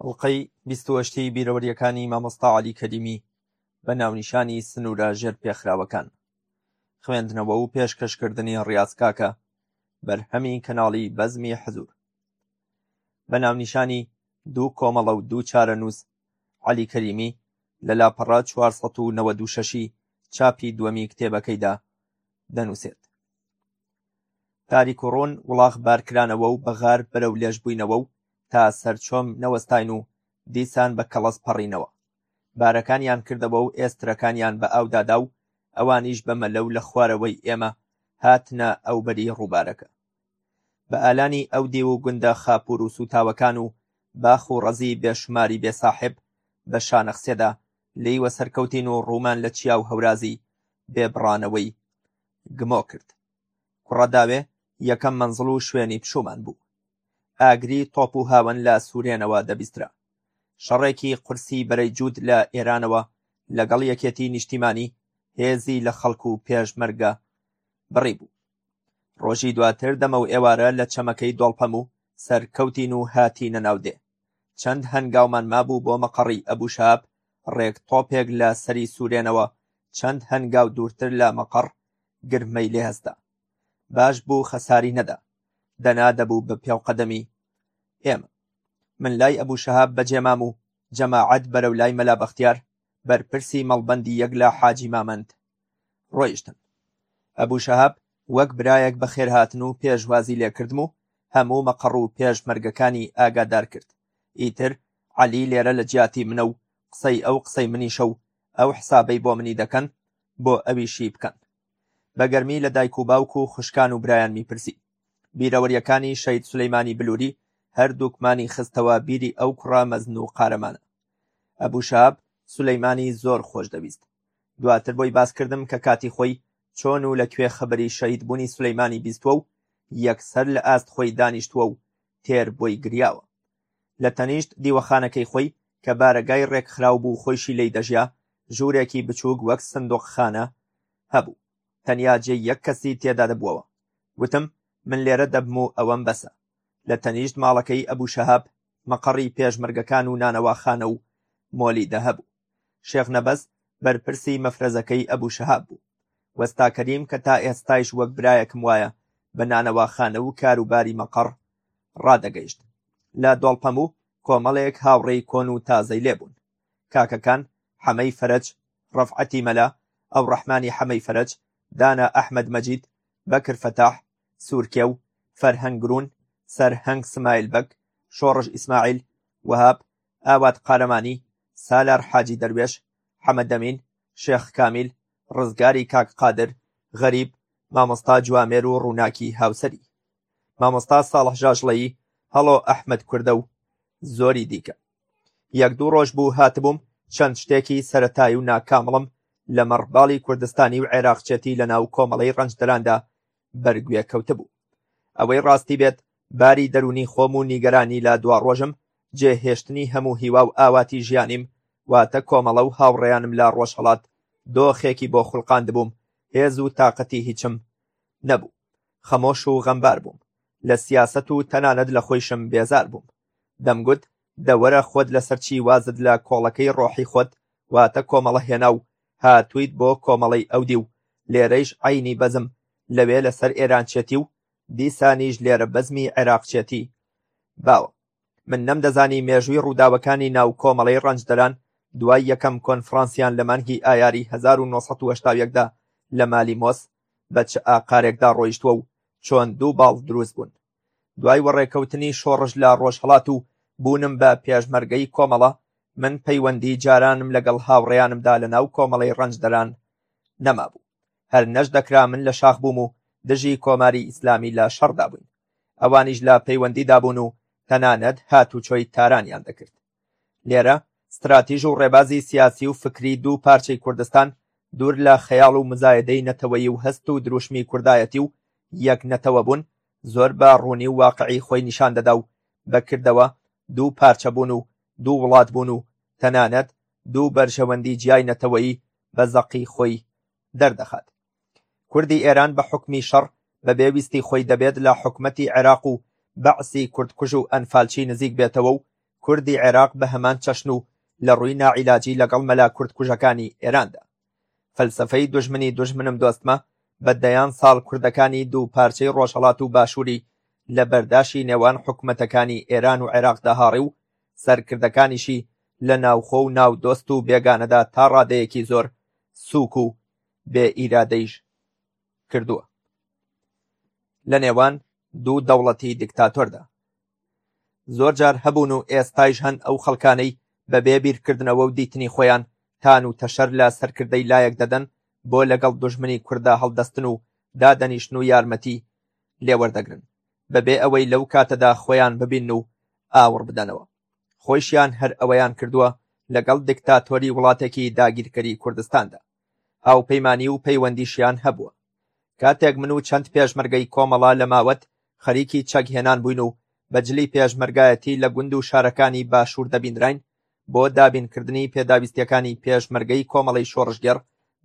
ئەڵقەی بیست و هەشتەی بیرەوەرییەکانی مامۆستا عەلی کەریمی بە ناونیشانی سنوورە ژێرپێخراوەکان خوێندنەوە و پێشکەشکردنی ڕیاز کاکە بەرهەمی کەناڵی بەزمی حەزور بە ناونیشانی دوو کۆمەڵە و دوو چارەنووس عەلی کەریمی لە لاپەڕە 496 چاپی دووەمی کتێبەکەیدا دەنووسێت تاریک و ڕوون وڵاخ بارکرانەوە و بەغار بەرەو لێژ بووینەوە و تا سەرچۆم نەوەستاین و دیسان بە کەڵەس پەڕینەوە بارەکانیان کردەوە و ئێسترەکانیان بە ئاودادا و ئەوانیش بە مەلەو لە خوارەوەی ئێمە هاتنە ئەوبەری ڕووبارەکە بە ئالانی ئەو دیو و گوندە خاپور و سوتاوەکان و باخ و ڕەزی بێشماری بێساحب بە شانەخسێدا لیوە سەرکەوتین و ڕوومان لە چیا و هەورازی بێبڕانەوەی گمۆ کرد. کوڕە داوێ یەکەم مەنزڵ و شوێنی پشومان بوو. ئاگری تۆپ و هاوەن لە سوورێنەوە دەبیسترا. شەڕێکی قورسی بەرەی جووت لە ئێرانەوە لەگەڵ یەکێتی نیشتیمانی هێزی لە خەڵک و پێشمەرگە بڕی بوو. ڕۆژی دواتر دەمە و ئێوارە لە چەمەکەی دۆڵپەم و سەرکەوتین و هاتینە ناودێ. چەند هەنگاومان مابوو بۆ مەقەڕی ئەبوو شاب ڕێک تۆپێک لە سەری سوورێنەوە چەند هەنگاو دوورتر لە مەقەڕ گرمەی لێ هەستا باش بوو خەساری نەدا دەنا دەبوو بە پێو قەدەمی ئێمە من لای ئەبوو شەهاب بەجێ مام و جەماعەت بەرەو لای مەلا بەختیار بەرپرسی مەڵبەندی یەک لە حاجی مامەند ڕۆیشتن ئەبوو شەهاب وەک برایەک بەخێرهاتن و پێشوازی لێکردم و هەموو مەقەڕ و پێشمەرگەکانی ئاگادار کرد ئیتر عەلی لێرە لە جیاتی منە و قسەی ئەو قسەی منیشە و ئەو حسابەی بۆ منی دەکەن بۆ ئەویشی بکەن بە گەرمی لە دایک و باوک و خوشکان و برایان میپرسی بیرەوەریەکانی شەید سلیمانی بلووری هەردووکمانی خستەوە بیری ئەو کوڕە مەزن و قارەمانە ئەبوو شاب سلیمانی زۆر خۆش دەویست دواتر بۆی باس کردم کە کاتی خۆی چۆن و لە کوێ خەبەری شەید بوونی سلیمانی بیستوە و یەکسەر لە ئاست خۆی دانیشتووە و تێر بۆی گریاوە لە تەنیشت دیوەخانەکەی خۆی کە بارەگای ڕێکخراو بوو خۆیشی لێی دەژیا، ژوورێکی بچووک وەک سندووقخانە هەبوو، تەنیا جێی یەک کەسی تێدا دەبووەوە. گوتم، من لێرە دەبم و ئەوەم بەسە. لە تەنیشت ماڵەکەی ئەبوو شەهاب، مەقەڕی پێشمەرگەکان و نانەواخانە و مۆلیدە هەبوو. شێخ نەبەز بەرپرسی مەفرەزەکەی ئەبوو شەهاب بوو. وەستا کەریم کە تا ئێستایش وەک برایەکم وایە بە نانەواخانە و کاروباری مەقەڕ ڕادەگەیشت. لە دۆڵپەم و کۆمەڵێک هاوڕێی کۆن و تازەی لێبوون. کاکەکان حەمەی فەرەج، ڕەفعەتی مەلا، ئەو ڕەحمانی حەمەی فەرەج، دانا ئەحمەد مەجید، بەکر فەتاح، سوورکێ و فەرهەنگ گرون، سەرهەنگ سمایل بەگ، شۆڕش ئیسماعیل، وەهاب، ئاوات قارەمانی، سالار حاجی دەروێش، حەمەدەمین، شێخ کامیل، ڕزگاری کاک قادر، غەریب، مامۆستا جوامێر و ڕووناکی هاوسەری. مامۆستا ساڵح ژاژڵەیی، هەڵۆ ئەحمەد کوردە و زۆری دیکە. یەک دوو ڕۆژ بوو هاتبووم چەند شتێکی سەتایی و ناکامڵم لە مەڕباڵی کوردستانی و عێراقچێتی لە ناو کۆمەڵەی ڕەنجدەراندا بەرگوێ کەوتبوو. ئەوەی ڕاستی بێت باری دەروونی خۆم و نیگەرانی لە دوا ڕۆژم جێ هێشتنی هەموو هیوا و ئاواتی ژیانیم واتە کۆمەڵە و هاوڕێیانم لە ڕۆژهەڵات دۆخێکی بۆ خوڵقاندبووم هێز و تاقەتی هیچم نەبوو خەمۆش و غەمبار بووم لە سیاسەت و تەنانەت لە خۆیشم بێزار بووم دەمگوت دەوەرە خۆت لەسەر چی وازت لە کۆڵەکەی ڕۆحی خۆت واتە کۆمەڵە هێنا و هاتوویت بۆ کۆمەڵەی ئەودی و لێرەیش عەینی بەزم لەوێ لەسەر ئێرانچێتی و دیسانیش لێرە بەزمی عێراقچێتی باوە من نەمدەزانی مێژووی ڕووداوەکانی ناو کۆمەڵەی ڕەنجدەران دوای یەکەم کۆنفرانسیان لە مانگی ئایاری 1970 دا لە مالیمۆس بە چ ئاقارێکدا ڕۆیشتووە و چۆن دوو باڵ دروست بوون. دوای وەڕێکەوتنی شۆڕش لە ڕۆژهەڵات و بوونم بە پێشمەرگەی کۆمەڵە، من پەیوەندی جارانم لەگەڵ هاوڕێیانمدا لە ناو کۆمەڵەی ڕەنجدەران نەمابوو. هەر نەشدەکرا من لە شاخ بووم و دژی کۆماری ئیسلامی لە شەڕدا بووین. ئەوانیش لە پەیوەندیدا بوون و تەنانەت هاتوچۆی تارانیان دەکرد. لێرە ستراتیژ و ڕێبازی سیاسی و فکری دوو پارچەی کوردستان دوور لە خەیاڵ و مزایەدەی نەتەوەیی و هەست و دروشمی کوردایەتی و یەک نەتەوە بوون زۆر بە ڕوونی و واقعی خۆی نیشان دەدا و بەکردەوە دوو پارچە بوون و دوو وڵات بوون و تەنانەت دوو بەرژەوەندی جیای نەتەوەیی بە زەقی خۆی دەردەخات. کوردی ئێران بە حوکمی شەڕ بە بێ ویستی خۆی دەبێت لە حکومەتی عێراق و بەعسی کوردکوژ و ئەنفالچی نزیک بێتەوە و کوردی عێراق بە هەمان چەشن و لە ڕووی ناعیلاجی لەگەڵ مەلا کوردکوژەکانی ئێراندا فەلسفەی دژمنی دژمنم دۆستمە بە دەیان ساڵ کوردەکانی دوو پارچەی ڕۆژهەڵات و باشووری لە بەرداشی نێوان حکومەتەکانی ئێران و عێراق داهاڕی و سەرکردەکانیشی لە ناوخۆ و ناو دۆست و بێگانەدا تا ڕادەیەکی زۆر سوک و بێ ئیرادەیش کردووە لە نێوان دوو دەوڵەتی دیکتاتۆردا زۆر جار هەبوون و ئێستایش هەن ئەو خەڵکانەی بە بێ بیرکردنەوە و دیتنی خۆیان تان و تەشەر لە سەرکردەی لایەک دەدەن بۆ لەگەڵ دژمنی کووردا هەڵدەستن و دادەنیشتن و یارمەتی لێوەردەگرن بەبێ ئەوەی لەو کاتەدا خۆیان ببین و ئاوڕ بدەنەوە خۆیشیان هەر ئەوەیان کردووە لەگەڵ دیکتاتۆری وڵاتێکی داگیرکەری کوردستاندا هاوپەیمانی و پەیوەندیشیان هەبووە. کاتێک من و چەند پێشمەرگەی کۆمەڵە لە ماوەت خەریکی چەکهێنان بووین و بە جلی پێشمەرگایەتی لە گوند و شارەکانی باشوور دەبینراین بۆ دابینکردنی پێداویستیەکانی پێشمەرگەی کۆمەڵەی شۆڕشگێڕ،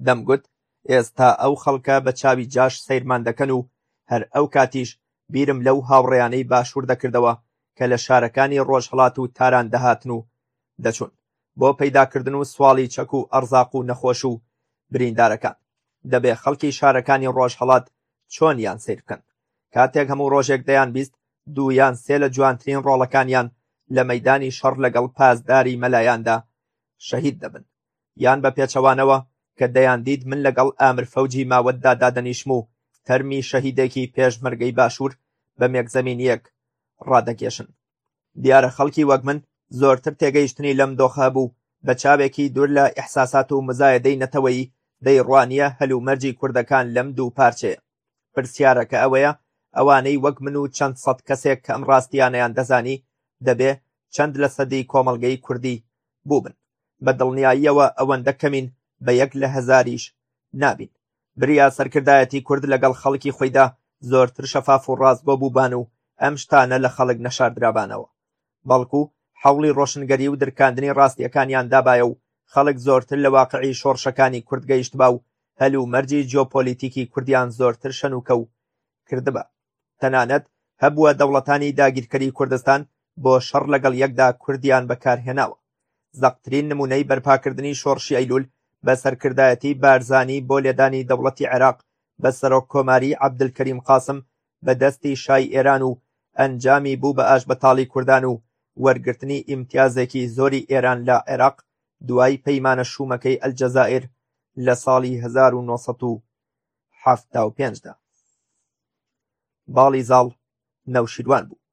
دەمگوت ئێستا ئەو خەڵکە بە چاوی جاش سەیرمان دەکەن و هەر ئەو کاتیش بیرم لەو هاوڕێیانەی باشوور دەکردەوە کە لە شارەکانی ڕۆژهەڵات و تاران دەهاتن و دەچوون. بۆ پەیداکردن و سواڵی چەک و ئەڕزاق و نەخۆش و بریندارەکان دەبێ خەڵکی شارەکانی ڕۆژهەڵات چۆنیان سەیر بکەن کاتێک هەموو ڕۆژێک دەیان بیست دوو یان سێ لە جوانترین ڕۆڵەکانیان لە مەیدانی شەڕ لەگەڵ پاسداری مەلایاندا شەهید دەبن یان بە پێچەوانەوە کە دەیان دیت من لەگەڵ ئامر فەوجی ماوەتدا دادەنیشم و تەرمی شەهیدێکی پێشمەرگەی باشوور بە مێکزەمینیەک ڕادەکێشن دیارە خەڵکی وەک من زۆرتر تێگەیشتنی لەم دۆخە هەبوو بە چاوێکی دوور لە ئیحساسات و مزایەدەی نەتەوەیی دەیڕوانییە هەلومەرجی کوردەکان لەم دوو پارچەیە. پرسیارەکە ئەوەیە ئەوانەی وەک من و چەند سەد کەسێک کە ئەم ڕاستییانەیان دەزانی دەبێ چەند لە سەدی کۆمەڵگەی کوردی بووبن؟ بە دڵنیاییەوە ئەوەندە کەمین بە یەک لە هەزاریش نابین. بریا سەرکردایەتی کورد لەگەڵ خەڵکی خۆیدا زۆرتر شەفاف و ڕاستگۆ بووبان و ئەم شتانە لە خەڵک نەشاردرابانەوە بەڵکو حەوڵی ڕۆشنگەری و درکاندنی ڕاستیەکانیان دابایە و خەڵک زۆرتر لە واقعی شۆڕشەکانی کورد گەیشتبا و هەل و مەرجی جیۆپۆلیتیکی کوردیان زۆرتر شەنوکە و کردبا تەنانەت هەبووە دەوڵەتانی داگیرکەری کوردستان بۆ شەڕ لەگەڵ یەکدا کوردیان بەکارهێناوە زەقترین نمونەی بەرپاکردنی شۆڕشی ئەیلول بە سەرکردایەتی بارزانی بۆ لێدانی دەوڵەتی عێراق بە سەرۆک کۆماری عەبدلکەریم قاسم بە دەستی شای ئێران و ئەنجامی بوو بە ئاش بەتاڵی کوردان و وەرگرتنی ئیمتیازێکی زۆری ئێران لە عێراق دوای پەیمانە شوومەکەی ئەلجەزائر لە ساڵی 1970 حەفتا و پێنج دا باڵی زاڵ نەوشیروان بوو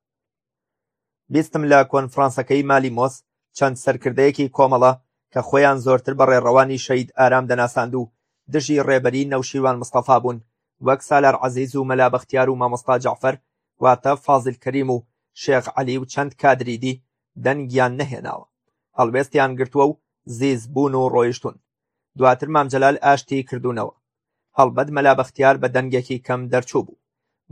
بیستم لە کۆنفرانسەکەی مالیمۆس چەند سەرکردەیەکی کۆمەڵە کە خۆیان زۆرتر بە ڕێڕەوانی شەید ئارام دەناساند و دژی ڕێبەری نەوشیروان مستەفا بوون وەک سالار عەزیز و مەلا بەختیار و مامۆستا جعفەر واتە فازل کەریم و شێخ عەلی و چەند کادریدی دەنگیان نەهێناوە هەڵوێستیان گرتووە و زیز بوون و ڕۆیشتون دواتر مام جەلال ئاشتی کردوونەوە هەڵبەت مەلا بەختیار بە دەنگێکی کەم دەرچوو بوو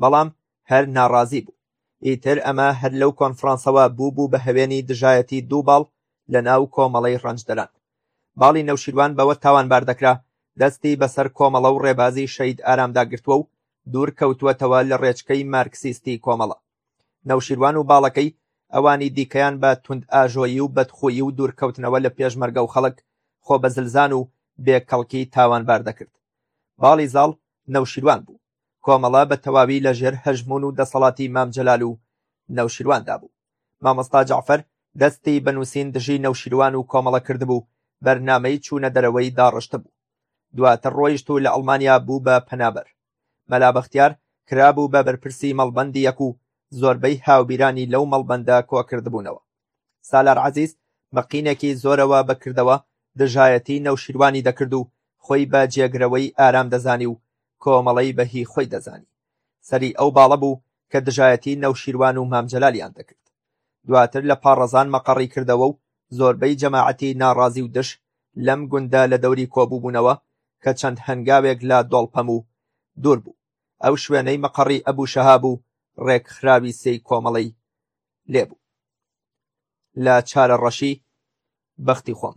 بەڵام هەر ناڕازی بوو ئیتر ئەمە هەر لەو کۆنفرانسەوە بوو بوو بە هەوێنی دژایەتی دوو باڵ لە ناو کۆمەڵەی ڕەنجدەران باڵی نەوشیروان بەوە تاوانبار دەکرا دەستی بەسەر کۆمەڵە و ڕێبازی شەید ئارامدا گرتووە و دوور کەوتووەتەوە لە ڕێچکەی مارکسیستی کۆمەڵە نەوشیروان و باڵەکەی ئەوانی دیکەیان بە توندئاژۆیی و بەدخوویی و دوورکەوتنەوە لە پێشمەرگە و خەڵک خۆبەزلزان و بێکەڵکی تاوانبار دەکرد. باڵی زاڵ نەوشیروان بوو. کۆمەڵە بە تەواوی لە ژێر هەژموون و دەسەڵاتی مام جەلال و نەوشیرواندا بوو. مامۆستا جەعفەر دەستی بە نووسین دژی نەوشیروان و کۆمەڵە کردبوو، بەرنامەی چوونە دەرەوەی داڕشتبوو. دواتر ڕۆیشت و لە ئەڵمانیا بوو بە پەنابەر. مەلا بەختیار کرابوو بە بەرپرسی مەڵبەندیەک و زۆربەی هاوبیرانی لەو مەڵبەندە کۆکردبوونەوە سالار عزیز بە قینێکی زۆرەوە بەکردەوە دژایەتی نەوشیروانی دەکرد و خۆی بە جێگرەوەی ئارام دەزانی و کۆمەڵەی بە هی خۆی دەزانی سەری ئەو باڵە بوو کە دژایەتی نەوشیروان و مام جەلالیان دەکرد دواتر لە پاڕەزان مەقەڕی کردەوە و زۆربەی جەماعەتی ناڕازی و دژ لەم گوندە لە دەوری کۆبووبوونەوە کە چەند هەنگاوێک لە دۆڵپەم و دوور بوو ئەو شوێنەی مەقەڕی ئەبوو شەهاب و ڕێکخراوی سێی کۆمەڵەی لێبوو لە چارەڕەشی بەختی خۆم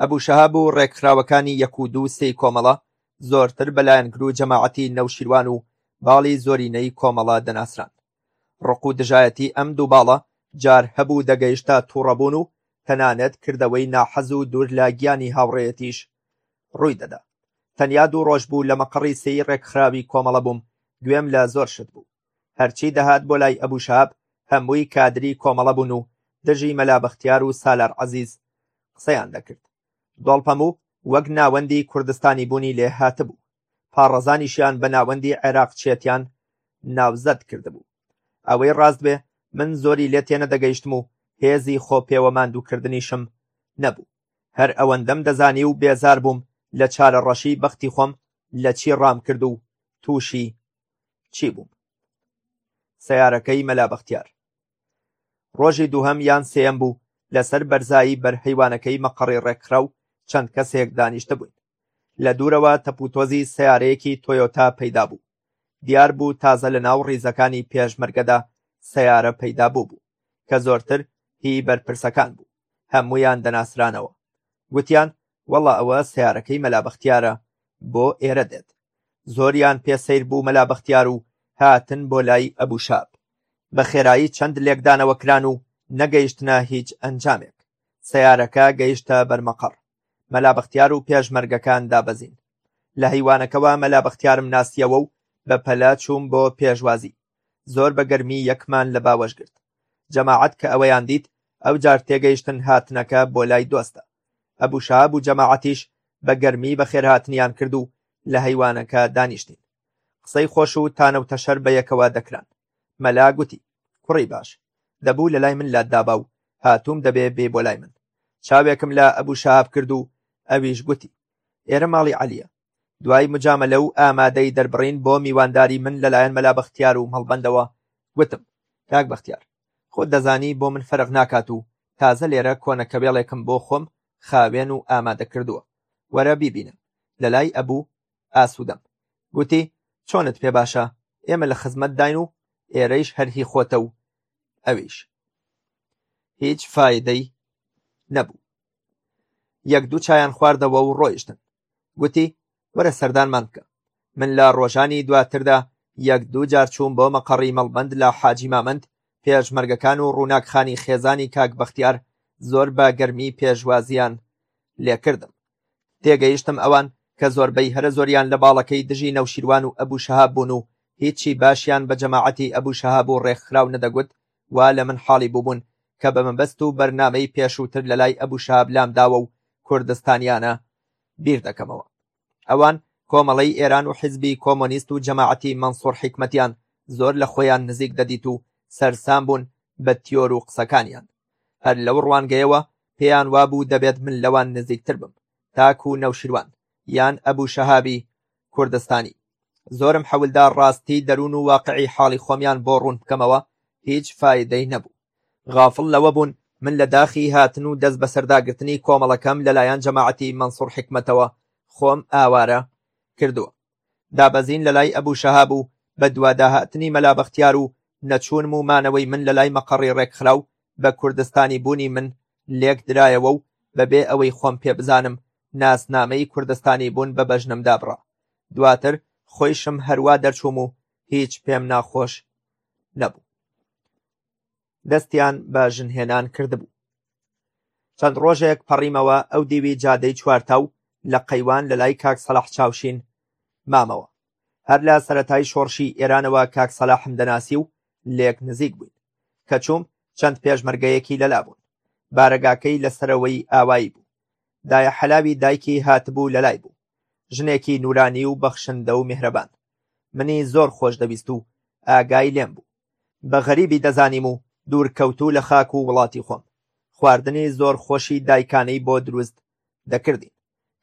ئەبوو شەهاب و ڕێکخراوەکانی یەک و دوو سێی کۆمەڵە زۆرتر بە لایەنگر و جەماعەتی نەوشیروان و باڵی زۆرینەی کۆمەڵە دەناسران ڕق و دژایەتی ئەم دوو باڵە جار هەبوو دەگەیشتە تووڕەبوون و تەنانەت کردەوەی ناحەز و دوور لە گیانی هاوڕێیەتیش ڕووی دەدا تەنیا دوو ڕۆژ بوو لە مەقەڕی سێی ڕێکخراوی کۆمەڵە بووم گوێم لە زۆر شت بوو هەرچی دەهات بۆ لای ئەبوو شاب هەمووی کادری کۆمەڵە بوون و دژی مەلا بەختیار و سالار عەزیز قسەیان دەکرد دۆڵپەموو وەک ناوەندی کوردستانی بوونی لێ هاتبوو پاڕەزانیشیان بە ناوەندی عێراق چێتیان ناوزەد کردبوو ئەوەی ڕاست بێ من زۆری لێ تێنە دەگەیشتم و هێزی خۆ پێوە ماندووکردنیشم نەبوو هەر ئەوەندەم دەزانی و بێزار بووم لە چارە ڕەشی بەختی خۆم لە چی ڕام کرد و تووشی چی بووم سیارەکەی مەلا بەختیار ڕۆژی دووهەم یان سێم بوو لەسەر بەرزایی بەرهەیوانەکەی مەقەڕی ڕێکخرا و چەند کەسێک دانیشتە بووین لە دوورەوە تەپوتۆزی سیارەیەکی تۆیۆتا پەیدا بوو دیار بوو تازە لە ناو ڕیزەکانی پێشمەرگەدا سیارە پەیدا بوو بوو کە زۆرتر هی بەرپرسەکان بوو هەموویان دەناسرانەوە گوتیان وەڵا ئەوە سیارەکەی مەلا بەختیارە بۆ ئێرە دێت زۆریان پێ سەیر بوو مەلا بەختیار و هاتن بۆ لای ئەبوو شاب بە خێرایی چەند لێکدانەوە کران و نەگەیشتنە هیچ ئەنجامێک سیارەکە گەیشتە بەرمەقەڕ مەلا بەختیار و پێشمەرگەکان دابەزین لە هەیوانەکەوە مەلا بەختیارم ناسیەوە و بە پەلە چووم بۆ پێشوازی زۆر بە گەرمی یەکمان لە باوەش گرت جەماعەت کە ئەوەیان دیت ئەو جار تێگەیشتن هاتنەکە بۆ لای دۆستە ئەبوو شاب و جەماعەتیش بە گەرمی بەخێرهاتنیان کرد و لە هەیوانەکە دانیشتین قسەی خۆش و تانە و تەشەر بە یەکەوە دەکران مەلا گوتی کوڕی باش دەبوو لە لای من لات دابا و هاتووم دەبێ بێ بۆ لای من چاوێکم لە ئەبوو شاب کرد و ئەویش گوتی ئێرە ماڵی عەلیە دوای مجامەلە و ئامادەی دەربڕین بۆ میوانداری من لەلایەن مەلا بەختیار و مەڵبەندەوە، گوتم، کاک بەختیار، خۆت دەزانی بۆ من فەرق ناکات و تازە لێرە کۆنەکەوێڵێکم بۆ خۆم خاوێن و ئامادە کردووە، وەرە بیبینە، لەلای ئەبو ئاسودەم. گوتی، چۆنت پێ باشە، ئێمە لە خزمەتداین و ئێرەیش هەر هی خۆتە و ئەویش. هیچ فایدەی نەبوو. یەک دوو چایان خواردەوە و ڕۆیشتن. گوتی، وەرە سەردانمان بکە. من لە ڕۆژانی دواتردا یەک دوو جار چووم بۆ مەقەڕی مەڵبەند لە حاجی مامەند، پێشمەرگەکان و ڕووناک خانی خێزانی کاک بەختیار زۆر بە گەرمی پێشوازییان لێکردم. تێگەیشتم ئەوان کە زۆربەی هەرە زۆریان لە باڵەکەی دژی نەوشیروان و ئەبوو شەهاب بوون و هیچی باشیان بە جەماعەتی ئەبوو شەهاب و ڕێکخراو نەدەگوت، وا لە من حاڵی بووبوون کە بە مەبەست و بەرنامەی پێشووتر لە لای ئەبوو شاب لام داوە و کوردستانیانە بیر دەکەمەوە ئەوان کۆمەڵەی ئێران و حزبی کۆمۆنیست و جەماعەتی مەنسوور حیکمەتیان زۆر لە خۆیان نزیک دەدیت و سەرسام بوون بە تیۆر و قسەکانیان هەر لەو ڕوانگەیەوە پێیان وابوو دەبێت من لەوان نزیکتر بم تاکو نەوشیروان یان ئەبو شەهابی کوردستانی زۆرم حەولدا ڕاستی دەروون و واقعی حاڵی خۆمیان بۆ ڕوون بکەمەوە هیچ فایدەی نەبوو غافڵ لەوە بوون من لە داخی هاتن و دەست بەسەرداگرتنی کۆمەڵەکەم لەلایەن جەماعەتی مەنسوڕ حکمەتەوە خۆم ئاوارە کردووە دابەزین لە لای ئەبوو شەهاب و بە دوواداهاتنی مەلا بەختیار و نەچوونم و مانەوەی من لە لای مەقەڕی ڕێکخراو بە کوردستانی بوونی من لێک درایەوە و بەبێ ئەوەی خۆم پێ بزانم ناسنامەی کوردستانیبوون بە بەژنم دابڕا، دواتر خۆیشم هەروا دەرچووم و هیچ پێم ناخۆش نەبوو. دەستیان بە ژنهێنان کردبوو. چەند ڕۆژێک پەڕیمەوە ئەو دیوی جادەی چوارتا و لە قەیوان لە لای کاک سەلاح چاوشین مامەوە. هەر لە سەتای شۆڕشی ئێرانەوە کاک سەلاحم دەناسی و لێک نزیک بووین. کە چووم چەند پێشمەرگەیەکی لەلا بوون. بارەگاکەی لە سەرەوەی ئاوایی بوو. دایە حەلاوی دایکی هاتبوو لەلای بوو ژنێکی نورانی و بەخشندە و میهرەبان منی زۆر خۆش دەویست و ئاگای لێم بوو بە غەریبی دەزانیم و دوورکەوتوو لە خاک و وڵاتی خۆم خواردنی زۆر خۆشی دایکانەی بۆ دروست دەکردین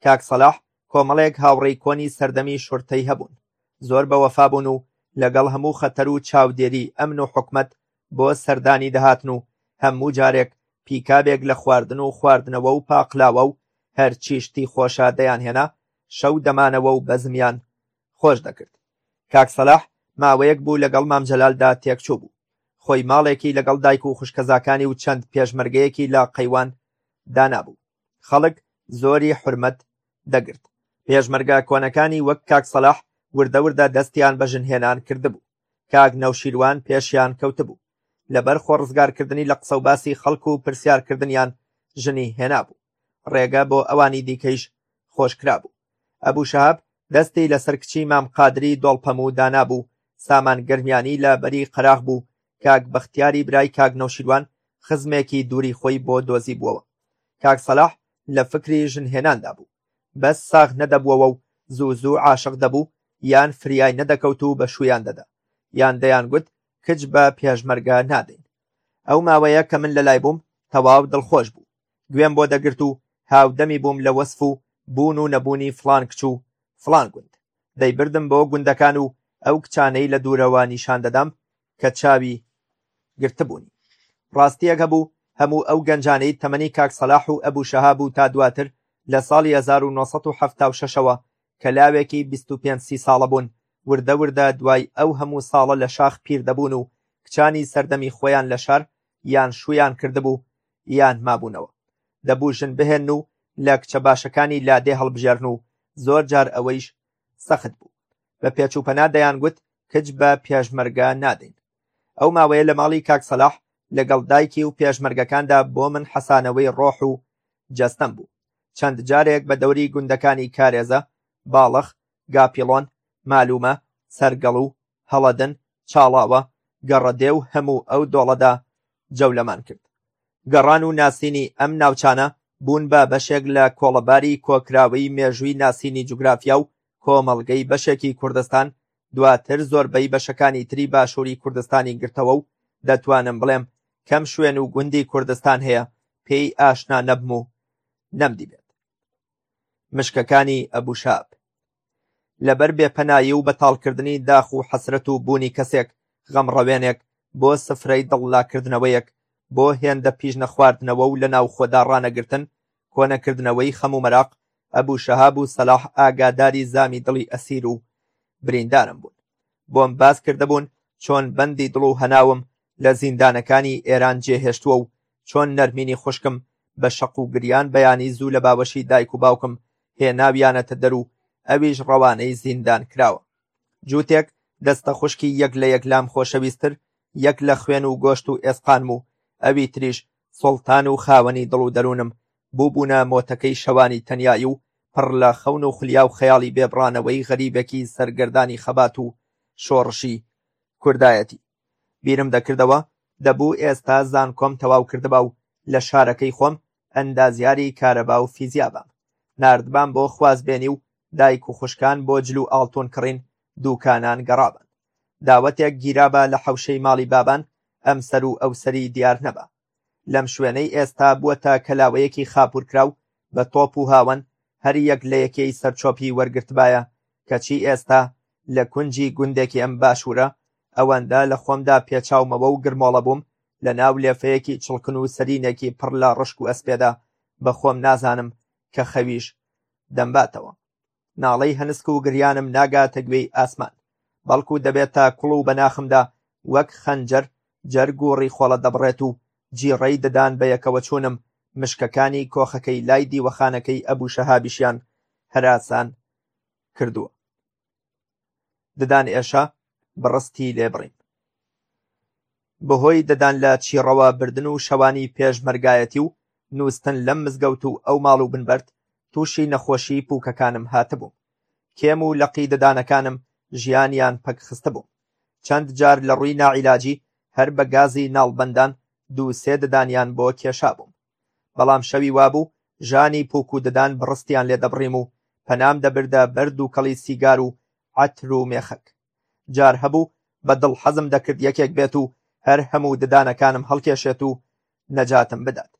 کاک سەلاح کۆمەڵێک هاوڕێی کۆنی سەردەمی شورتەی هەبوون زۆر بە وەفا بوون و لەگەڵ هەموو خەتەر و چاودێری ئەمن و حکومەت بۆ سەردانی دەهاتن و هەموو جارێک پیکابێک لە خواردن و خواردنەوە و پاقلاوە و هەرچی شتی خۆشە دەیانهێنا شەو دەمانەوە و بەزمیان خۆش دەکرد کاک سەلاح ماوەیەک بوو لەگەڵ مام جەلالدا تێکچوو بوو خۆی ماڵێکی لەگەڵ دایک و خوشکەزاکانی و چەند پێشمەرگەیەکی لە قەیوان دانابوو خەڵک زۆری حرمەت دەگرت پێشمەرگە کۆنەکانی وەک کاک سەلاح وردە وردە دەستیان بە ژنهێنان کردبوو کاک نەوشیروان پێشیان کەوتبوو لەبەر خۆ ڕزگارکردنی لە قسە و باسی خەڵک و پرسیارکردنیان ژنی هێنابوو ڕێگە بۆ ئەوانی دیکەیش خۆشکرابوو ئەبوو شەهاب دەستی لەسەر کچی مام قادری دۆڵپەموو دانابوو سامان گەرمیانی لە بەری قەراغ بوو کاک بەختیاری برای کاک نەوشیروان خزمێکی دووری خۆی بۆ دۆزی بووەوە کاک سەلاح لە فکری ژنهێناندا بوو بەس ساغ نەدەبووەوە و زوو زوو عاشق دەبوو یان فریای نەدەکەوت و بە شوویان دەدا یان دەیانگوت کچ بە پێشمەرگە نادەین ئەو ماوەیە کە من لەلای بووم تەواو دڵخۆش بوو گوێم بۆ دەگرت و هاودەمی بووم لە وەسف و بوون و نەبوونی فڵان کچ و فڵان گوند دەیبردم بۆ گوندەکان و ئەو کچانەی لە دوورەوە نیشان دەدام کە چاوی گرتبوونی ڕاستیەک هەبوو هەموو ئەو گەنجانەی تەمەنی کاک سەلاح و ئەبوو شەها بوو تا دواتر لە ساڵی 1970ەوە کە لاوێکی 25 سی ساڵە بوون وردە وردە دوای ئەو هەموو ساڵە لە شاخ پیر دەبوون و کچانی سەردەمی خۆیان لە شار یان شویان کردبوو یان مابوونەوە دەبوو ژن بهێن و لە کچە باشەکانی لادێ هەڵبژێرن و زۆر جار ئەوەیش سەخت بوو بە پێچ و پەنا دەیان گوت کچ بە پێشمەرگە نادەین ئەو ماوەیە لە ماڵی کاک سەلاح لەگەڵ دایکی و پێشمەرگەکاندا بۆ من حەسانەوەی ڕۆح و جەستەم بوو چەند جارێک بە دەوری گوندەکانی کارێزە باڵخ گاپیڵۆن مالومە سەرگەڵ و هەڵەدن چاڵاوە گەڕەدێ و هەموو ئەو دۆڵەدا جەولەمان کرد گەڕان و ناسینی ئەم ناوچانە بوون بە بەشێک لە کۆڵەباری کۆکراوەی مێژووی ناسینی جوگرافیا و کۆمەڵگەی بەشێکی کوردستان دواتر زۆربەی بەشەکانی تری باشووری کوردستانی گرتەوە و دەتوانم بڵێم کەم شوێن و گوندی کوردستان هەیە پێی ئاشنا نەبم و نەمدی بێت مشکەکانی ئەبوشاب لەبەر بێپەنایی و بەتاڵکردنی داخ و حەسرەت و بوونی کەسێک غەمڕەوێنێک بۆ سفرەی دڵلاکردنەوەیەک بۆ هێندە پیش نەخواردنەوە و لە ناوخۆدا ڕانەگرتن کۆنەکردنەوەی خەم و مەراق ئەبوو شەهاب و سەلاح ئاگاداری زامی دڵی ئەسیر و بریندارم بوون بۆم باس کردبوون چۆن بەندی دڵ و هەناوم لە زیندانەکانی ئێران جێهێشتووە و چۆن نەرمینی خوشکم بە شەق و گریان بەیانی زوو لە باوەشی دایک و باوکم هێناویانەتە دەر و ئەویش ڕەوانەی زیندان کراوە جووتێک دەستە خوشکی یەک لە یەک لام خۆشەویستر یەک لە خوێن و گۆشت و ئێسقانم و ئەوی تریش سوڵتان و خاوەنی دڵ و دەروونم بووبوونە مۆتەکەی شەوانی تەنیایی و پڕ لە خەون و خولیا و خەیاڵی بێبڕانەوەی غەریبێکی سەرگەردانی خەبات و شۆڕشی کوردایەتی. بیرم دەکردەوە دەبوو ئێستا زانکۆم تەواو کردبا و لە شارەکەی خۆم ئەندازیاری کارەبا و فیزیا بام. ناردبام بۆ خوازبێنی و دایک و خوشکان بۆ جل و ئاڵتوون کڕین دووکانان گەڕابان. داوەتێک گیرابا لە حەوشەی ماڵی بابان ئەم سەر و ئەو سەری دیار نەبا. لەم شوێنەی ئێستا بووەتە کەلاوەیەکی خاپوورکراو بە تۆپ و هاوەن، هەر یەک لە یەکێی سەرچۆپی وەرگرتبایە، کەچی ئێستا لە کونجی گوندێکی ئەم باشوورە، ئەوەندە لە خۆمدا پێچاومەوە و گرمۆڵە بووم، لە ناو لێفەیەکی چڵکن و سەرینێکی پڕ لە ڕشک و ئەسپێدا، بە خۆم نازانم کە خەویش دەمباتەوە. ناڵەی هەنسک و گریانم ناگاتە گوێی ئاسمان بەڵکو دەبێتە کوڵ و بەناخمدا وەک خەنجەر جەرگ و ڕیخۆڵە دەبڕێت و جیڕەی ددان بە یەکەوە چوونم مشکەکانی کۆخەکەی لای دیوەخانەکەی ئەبوو شەهابیشیان هەراسان کردووە ددان ئێشە بڕستی لێبڕین بەهۆی ددان لە چیڕەوە بردن و شەوانی پێشمەرگایەتی و نووستن لەم مزگەوت و ئەو ماڵ و بنبەرد تووشی نەخۆشی پووکەکانم هاتبووم کێم و لەقی ددانەکانم ژیانیان پەکخستە بووم چەند جار لە ڕووی ناعیلاجی هەر بە گازی ناڵبەندان دوو سێ ددانیان بۆ کێشابووم بەڵام شەوی وابوو ژانی پوک و ددان بڕستیان لێ دەبڕیم و پەنام دەبردە بەر دووکەڵی سیگار و عەتر و مێخەک جار هەبوو بە دڵ حەزم دەکرد یەکێک بێت و هەر هەموو ددانەکانم هەڵکێشێت و نەجاتم بدات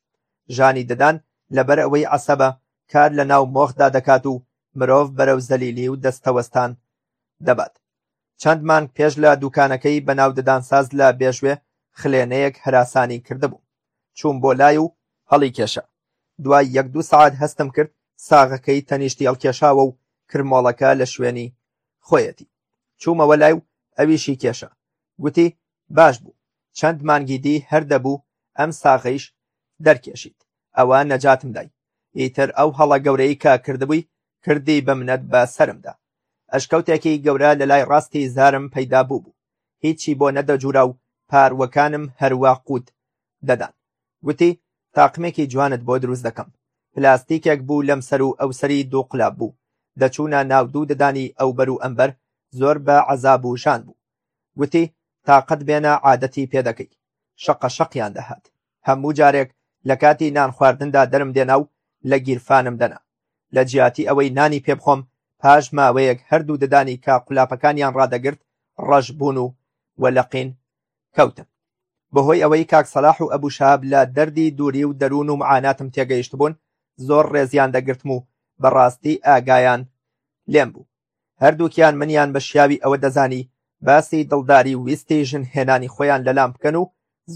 ژانی ددان لەبەر ئەوەی عەسەبە کار لە ناو مۆخدا دەکات و مرۆڤ بەرەو زەلیلی و دەستەوەستان دەبات چەند مانگ پێش لە دوکانەکەی بەناو ددانساز لە بێژوێ خلێنەیەک هەراسانی کردبوو چووم بۆ لای و هەڵی کێشا دوای یەک دوو سعات هەستم کرد ساغەکەی تەنیشتی هەڵکێشاوە و کرمۆڵەکە لە شوێنی خۆیەتی چوومەوە لای و ئەویشی کێشا گوتی باش بوو چەند مانگی دی هەر دەبوو ئەم ساغەیش دەرکێشیت ئەوە نەجاتم دای ئیتر ئەو هەڵە گەورەی کە کردبووی کردی بە منەت بە سەرمدا ئەشکەوتێکی گەورە لە لای ڕاستی زارم پەیدا بوو بوو هیچی بۆ نەدەجورا و پاروەکانم هەروا قووت دەدان گوتی تاقمێکی جوانت بۆ دروست دەکەم پلاستیکێک بوو لەم سەر و ئەو سەری دوو قلاب بوو دەچوونە ناو دوو ددانی ئەو بەر و ئەمبەر زۆر بە عەزاب و ژان بوو گوتی تاقەت بێنە عادەتی پێدەکەی شەقە شەقیان دەهات هەموو جارێک لە کاتی نان خواردندا دەرم دێنا و لە گیرفانم دەنا. لە جیاتی ئەوەی نانی پێ بخۆم، پاش ماوەیەک هەردوو ددانی کە قولاپەکانیان ڕادەگرت ڕەش بوون و و لە قین کەوتم. بەهۆی ئەوەی کاک سەلاح و ئەبوو شەهاب لە دەردی دووری و دەروون و معاناتم تێگەیشتبوون، زۆر ڕێزیان دەگرتم و بەڕاستی ئاگایان لێم بوو. هەردووکیان منیان بە شیاوی ئەوە دەزانی باسی دڵداری و ویستی ژن هێنانی خۆیان لەلام بکەن و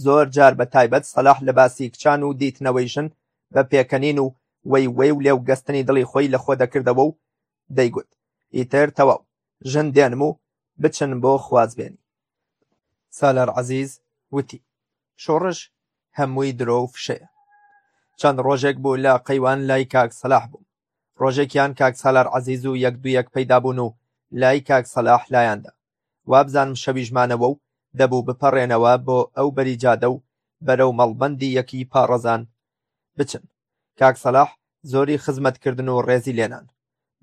زۆر جار بە تایبەت سەلاح لە باسی کچان و دیتنەوەی ژن بە پێکەنین و وەی وەی و لێو گەستنی دڵی خۆی لە خۆ دەکردەوە و دەیگوت ئیتر تەواو ژن دێنم و بچن بۆ خوازبێنی سالار عزیز وتی شۆڕش هەمووی درۆ و فشەیە چەند ڕۆژێک بوو لە قەیوان لای کاک سەلاح بووم ڕۆژێکیان کاک سالار عەزیز و یەک دوویەک پەیدا بوون و لای کاک سەلاح لایاندا وابزانم شەویش مانەوە و دەبوو بپەڕێنەوە بۆ ئەو بەری جادە و بەرەو مەڵبەندی یەکی پاڕەزان بچن کاک سەلاح زۆری خزمەتکردن و ڕێزی لێنان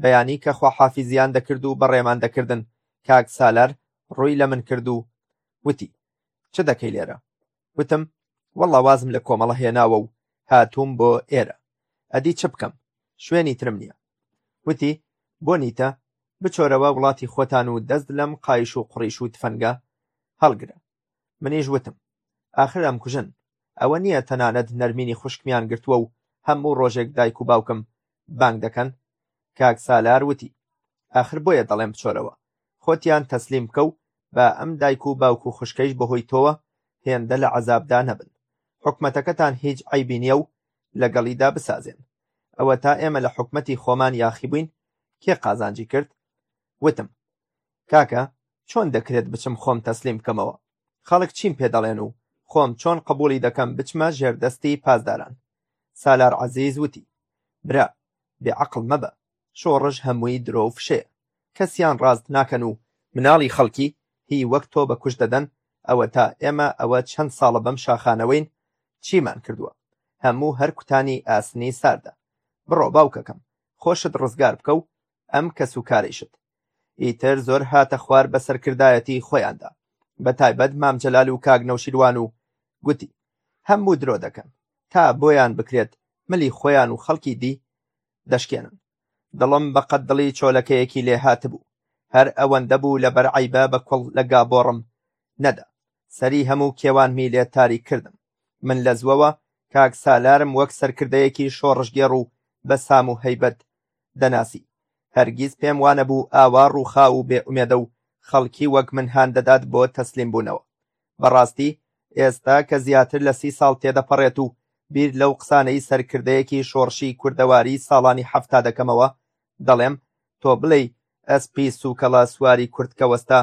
بەیانی کە خواحافیزیان دەکرد و بەڕێمان دەکردن کاک سالار ڕووی لە من کرد و وتی چ دەکەی لێرە وتم وەڵڵا وازم لە کۆمەڵە هێناوە و هاتووم بۆ ئێرە ئەدی چ بکەم شوێنی ترم نییە وتی بۆ نیتە بچۆرەوە وڵاتی خۆتان و دەست لەم قایش و قڕیش و تفەنگە هەڵگرە منیش وتم ئاخر ئەم کوژن ئەوە نییە تەنانەت نەرمینی خوشکمیان گرتووە و هەموو ڕۆژێک دایک و باوکم بانگ دەکەن کاک سالار وتی ئاخر بۆیە دەڵێم بچۆرەوە خۆتیان تەسلیم بکە و با ئەم دایک و باوک و خوشکەیش بەهۆی تۆوە هێندە لە عەزابدا نەبن حکومەتەکەتان هیچ عیبی نییە و لەگەڵیدا بسازێن ئەوە تا ئێمە لە حکومەتی خۆمان یاخی بووین کێ قازانجی کرد وتم کاکە چۆن دەکرێت بچم خۆم تەسلیم بکەمەوە خەڵک چیم پێ دەڵێن و خۆم چۆن قبوڵی دەکەم بچمە ژێردەستی پاسداران سالار عەزیز وتی برا بێعەقڵ مەبە شۆڕش هەمووی درۆ و فشەیە کەسیان ڕاست ناکەن و مناڵی خەڵکی هی وەک تۆ بە کوشت دەدەن ئەوەتا ئێمە ئەوە چەند ساڵە بەم شاخانەوەین چیمان کردووە هەموو هەر کوتانی ئاسنی ساردە بڕۆ باوکەکەم خۆشت ڕزگار بکە و ئەم کەس و کارەیشت ئیتر زۆر هاتە خوار بە سەرکردایەتی خۆیاندا بە تایبەت مام جەلال و کاک نەوشیروان و گوتی هەموو درۆ دەکەن تا بۆیان بکرێت ملی خۆیان و خەڵکی دی دەشکێنن دڵم بە قەد دڵی چۆلەکەیەکی لێ هاتبوو هەر ئەوەندە بوو لە بەرعیبە بە کوڵ لە گابۆڕم نەدا سەری هەموو کێوانمی لێ تاری کردم من لە زوەوە کاک سالارم وەک سەرکردەیەکی شۆڕشگێڕ و بە سام و هەیبەت دەناسی، هەرگیز پێم وانەبوو ئاوا ڕووخاو و بێ ئومێدە و خەڵکی وەک من هان دەدات بۆ تەسلیم بوونەوە. بەڕاستی ئێستا کە زیاتر لە سی ساڵ تێدەپەڕێت و بیر لەو قسانەی سەرکردەیەکی شۆڕشی کوردەواری ساڵانی حەفتا دەکەمەوە، دەڵێم تۆ بڵێی ئەسپی سووکەڵە سواری کورتکە وەستا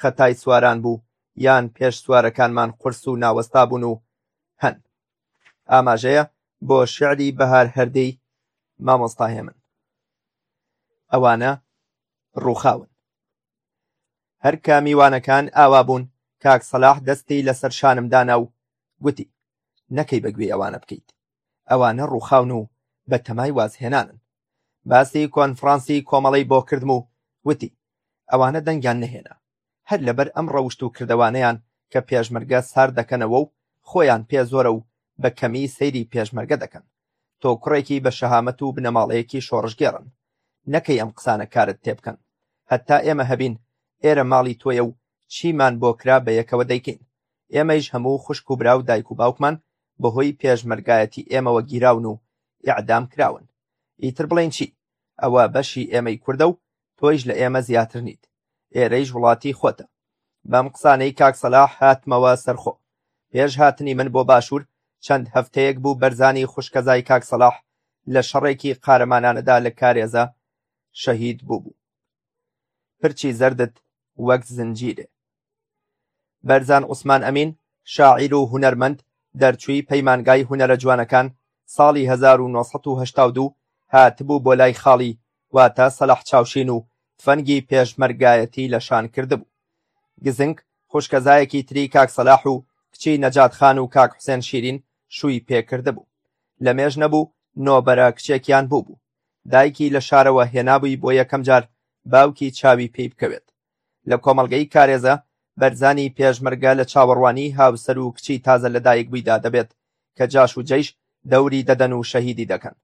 خەتای سواران بوو یان پێشسوارەکانمان قورس و ناوەستابوون و هەن. ئاماژەیە بۆ شعری بەهار هەردەی مامۆستا هێمن ئەوانە ڕووخاون هەر کە میوانەکان ئاوا بوون کاک سەلاح دەستی لەسەر شانم دانا و گوتی نەکەی بەگوێی ئەوانە بکەیت ئەوانە ڕووخاون و بە تەمای وازهێنانن باسی کۆنفرانسی کۆمەڵەی بۆ کردم و وتی ئەوانە دەنگیان نەهێنا هەر لەبەر ئەم ڕەوشت و کردەوانەیان کە پێشمەرگە سارد دەکەنەوە و خۆیان پێ زۆرە و بە کەمی سەیری پێشمەرگە دەکەن تۆ کوڕێکی بە شەهامەت و بنەماڵەیەکی شۆڕشگێڕن نەکەی ئەم قسانە کارت تێ بکەن هەتا ئێمە هەبین ئێرە ماڵی تۆیە و چیمان بۆ کرا بە یەکەوە دەیکەین ئێمەیش هەموو خوشک و برا و دایک و باوکمان بەهۆی پێشمەرگایەتی ئێمەوە گیراون و ئیعدام کراون ئیتر بڵێین چی ئەوە بەشی ئێمەی کوردە و تۆیش لە ئێمە زیاتر نیت ئێرەیش وڵاتی خۆتە بەم قسانەی کاک سەلاح هاتمەوە سەرخۆ پێش هاتنی من بۆ باشوور چەند هەفتەیەک بوو بەرزانی خوشکەزای کاک سەلاح لە شەڕێکی قارەمانانەدا لە کارێزە شەهید بوو بوو پرچی زەردت وەک زنجیرێ بەرزان عوسمان ئەمین شاعیر و هونەرمەند دەرچووی پەیمانگای هونەرە جوانەکان ساڵی 1992 هاتبوو بۆ لای خاڵی واتە سەلح چاوشین و تفەنگی پێشمەرگایەتی لە شان کردبوو گزنگ خوشکەزایەکی تری کاک سەلاح و کچی نەجات خان و کاک حوسێن شیرین شووی پێکردبوو لە مێژ نەبوو نۆبەرە کچێکیان بوو بوو دایکی لە شارەوە هێنابووی بۆ یەکەم جار باوکی چاوی پێی بکەوێت لە کۆمەڵگەی کارێزە بەرزانی پێشمەرگە لە چاوەڕوانی هاوسەر و کچی تازە لە دایک بوویدا دەبێت کە جاش و جەیش دەوری دەدەن و شەهیدی دەکەن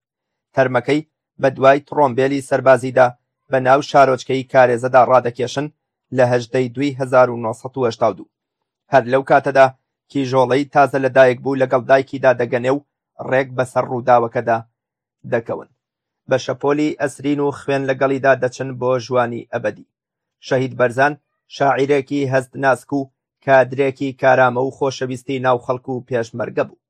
تەرمەکەی بە دوای تڕۆمبێلی سەربازیدا بە ناو شارۆچکەی کارێزەدا ڕادەکێشن لە هەژدەی دوی هەزار و نۆ سەد و هەشتا و دوو هەر لەو کاتەدا کیژۆڵەی تازە لە دایک بوو لەگەڵ دایکیدا دەگەنێ و ڕێک بەسەر ڕووداوەکەدا دەکەون بە شەپۆلی ئەسرین و خوێن لەگەڵیدا دەچن بۆ ژوانی ئەبەدی شەهید بەرزان شاعیرێکی هەست ناسک و کادرێکی کارامە و خۆشەویستی ناو خەڵک و پێشمەرگە بوو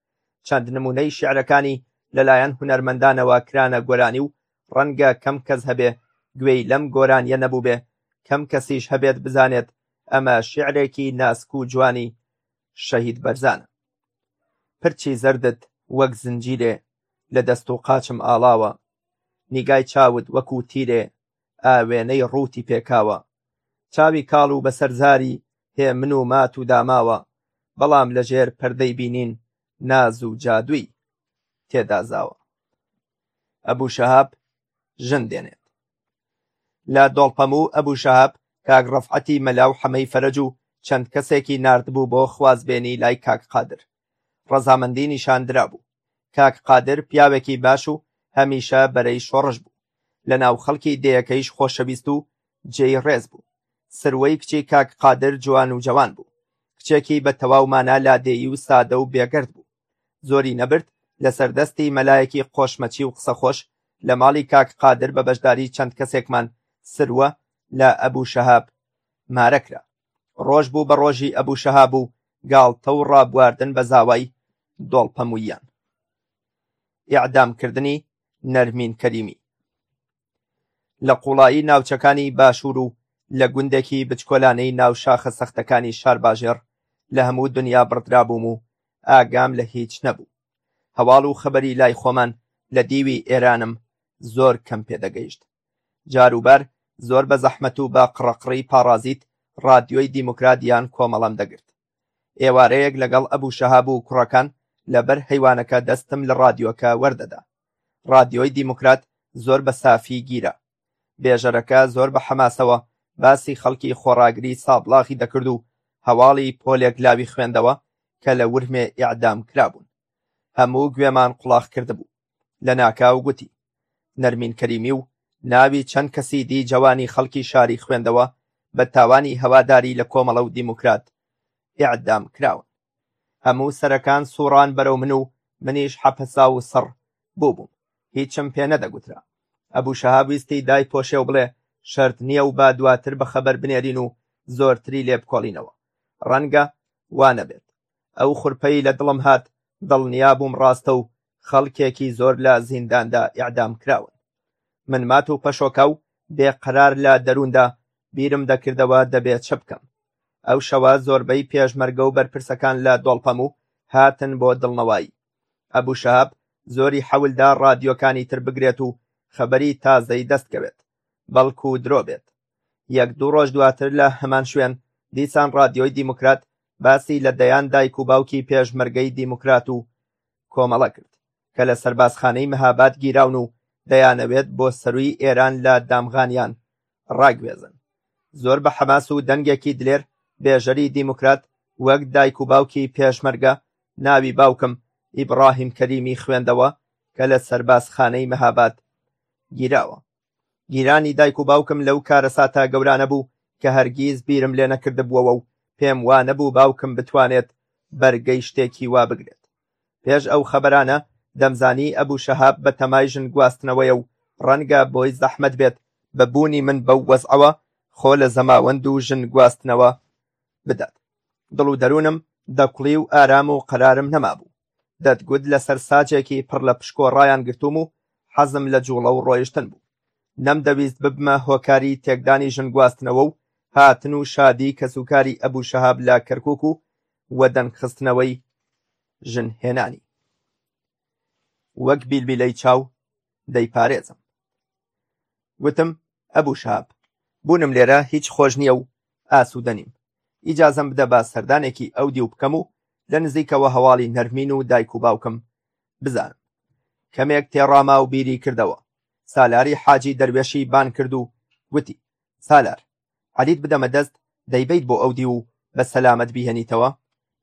چەند نمونەی شعرەکانی لەلایەن هونەرمەندانەوە کرانە گۆرانی و ڕەنگە کەم کەس هەبێ گوێی لەم گۆرانیە نەبووبێ کەم کەسیش هەبێت بزانێت ئەمە شعرێکی ناسک و جوانی شەهید بەرزانە پرچی زەردت وەک زنجیرێ لە دەست و قاچم ئاڵاوە نیگای چاوت وەکوو تیرێ ئاوێنەی ڕووتی پێکاوە چاوی کاڵ و بەسەر زاری هێمن و مات و داماوە بەڵام لە ژێر پەردەی بینین ناز و جادووی تێدا زاوە ئەبوو شەهاب ژن دێنێت لە دۆڵپەم و ئەبوو شەهاب کاک ڕەفعەتی مەلا و حەمەی فەرەج و چەند کەسێکی ناردبوو بۆ خوازبێنی لای کاک قادر ڕەزامەندی نیشاندرابوو کاک قادر پیاوێکی باش و هەمیشە بەرەی شۆڕش بوو لە ناو خەڵکی دێیەکەیش خۆشەویست و جێی ڕێز بوو سروەی کچی کاک قادر جوان و جوان بوو کچێکی بە تەواو مانا لادێی و سادە و بێگەرد بوو زۆری نەبرد لە سەردەستی مەلایەکی قۆشمەچی و قسە خۆش لە ماڵی کاک قادر بە بەشداری چەند کەسێکمان سروە لە ئەبوو شەهاب مارەکرا ڕۆژ بوو بە ڕۆژی ئەبوو شەهاب و گاڵتە و ڕابواردن بە زاوای دۆڵپەموویان ئیعدامکردنی نەرمین کەریمی لە قوڵایی ناوچەکانی باشوور و لە گوندێکی بچکۆلانەی ناو شاخە سەختەکانی شارباژێڕ لە هەموو دنیا بڕدرابووم و ئاگام لە هیچ نەبوو هەواڵ و خەبەری لای خۆمان لە دیوی ئێرانم زۆر کەم پێدەگەیشت جاروبار زۆر بە زەحمەت و بە قڕەقڕی پاڕازیت ڕادیۆی دیموکرات یان کۆمەڵەم دەگرت ئێوارەیەک لەگەڵ ئەبوو شەهاب و کوڕەکان لەبەر هەیوانەکە دەستم لە ڕادیۆکە وەردەدا ڕادیۆی دیموکرات زۆر بە سافی گیرا بێژەرەکە زۆر بە حەماسەوە باسی خەڵکی خۆڕاگری سابڵاغی دەکرد و هەواڵی پۆلێک لاوی خوێندەوە کە لە ورمێ ئیعدام کرابوون هەموو گوێمان قوڵاخ کردبوو لەناکاو گوتی، نەرمین کەریمی و ناوی چەند کەسی دی جەوانی خەڵکی شاری خوێندەوە بە تاوانی هەواداری لە کۆمەڵە و دیموکرات ئیعدام کراون. هەموو سەرەکان سووڕان بەرەو من و منیش حەپەساو و سڕ بووبووم. هیچم پێ نەدەگوترا. ئەبوو شەهاب ویستی دایپۆشێ و بڵێ شەرت نییە و با دواتر بەخەبەر بنێرین و زۆرتری لێ بکۆڵینەوە. ڕەنگە وا نەبێت. ئەو خورپەی لە دڵم هات دڵنیا بووم ڕاستە و خەڵکێکی زۆر لە زینداندا ئیعدام کراون من مات و پەشۆکا و بێقەرار لە دەرووندا بیرم دەکردەوە دەبێ چ بکەم ئەو شەوە زۆربەی پێشمەرگە و بەرپرسەکان لە دۆڵپەم و هاتن بۆ دڵنەوایی ئەبوو شەهاب زۆری حەولدا ڕادیۆکانی تر بگرێت و خەبەری تازەی دەستکەوێت بەڵکو درۆ بێت یەک دوو ڕۆژ دواتر لە هەمان شوێن دیسان ڕادیۆی دیموکرات باسی لە دەیان دایک و باوکی پێشمەرگەی دیموکرات و کۆمەڵە کرد کە لە سەربازخانەی مەهاباد گیراون و دەیانەوێت بۆ سەروی ئێران لە دامغانیان ڕاگوێزن زۆر بە حەماس و دەنگێکی دلێر بێژەری دیموکرات وەک دایک و باوکی پێشمەرگە ناوی باوکم ئیبراهیم کەریمی خوێندەوە کە لە سەربازخانەی مەهاباد گیراوە گیرانی دایک و باوکم لەو کارەساتە گەورانە بوو کە هەرگیز بیرم لێ نەکردبووەوە و پێم وا نەبوو باوکم بتوانێت بەرگەی شتێکی وا بگرێت. پێش ئەو خەبەرانە دەمزانی ئەبوو شەهاب بە تەمای ژن گواستنەوەیە و ڕەنگە بۆی زەحمەت بێت بە بوونی من بەو وەزعەوە خۆ لە زەماوەند و ژن گواستنەوە بدات. دڵ و دەروونم دەکوڵی و ئارام و قەرارم نەمابوو. دەتگوت لەسەر ساجێکی پڕ لە پشکۆ ڕایان گرتووم و حەزم لە جوڵە و ڕۆیشتن بوو نەمدەویست ببمە هۆکاری تێکدانی ژن گواستنەوە و هاتن و شادی کەسوکاری ئەبوو شەهاب لە کەرکک و وە دەنگخستنەوەی ژن هێنانی وەک بیلبیلەی چاو دەیپارێزم وتم ئەبوو شاب بوونم لێرە هیچ خۆش نییە و ئاسوودە نیم ئیجازەم بدە با سەردانێکی ئەو دیو بکەم و لە نزیکەوە هەواڵی نەرمین و دایک و باوکم بزانم کەمێک تێڕاما و بیری کردەوە سالاری حاجی دەروێشی بان کرد و گوتی سالار عەلیت بدەمە دەست دەیبیت بۆ ئەو دیو و بە سەلامەت بیهێنیتەوە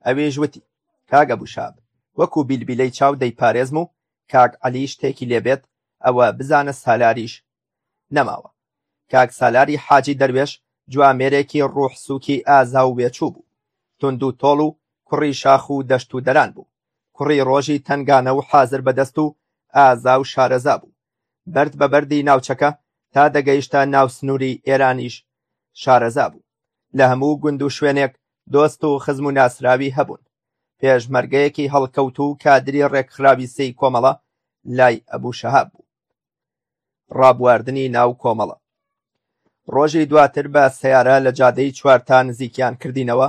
ئەوێژ وتی کاگە بوشاب وەکو بیلبیلەی چاو دەیپارێزم و کاک عەلی شتێکی لێبێت ئەوە بزانە سالاریش نەماوە کاک سالاری حاجی دەروێش جوامێرێکی ڕوح سووکی ئازا و وێچوو بوو تند و تۆڵ و کوڕی شاخ و دەشت و دەران بوو کوڕی ڕۆژی تنگانە و حازر بەدەست و ئازا و شارەزا بوو بەرد بە بەردی ناوچەکە تا دەگەیشتە ناو سنووری ئێرانیش شارەزا بوو لە هەموو گوند و شوێنێک دۆست و خزم و ناسراوی هەبوون پێشمەرگەیەکی هەڵکەوتوو کادری ڕێکخراوی سێی کۆمەڵە لای ئەبوو شەهاب بوو ڕابواردنی ناو کۆمەڵە ڕۆژی دواتر بە سیارە لە جادەی چوارتا نزیکیان کردینەوە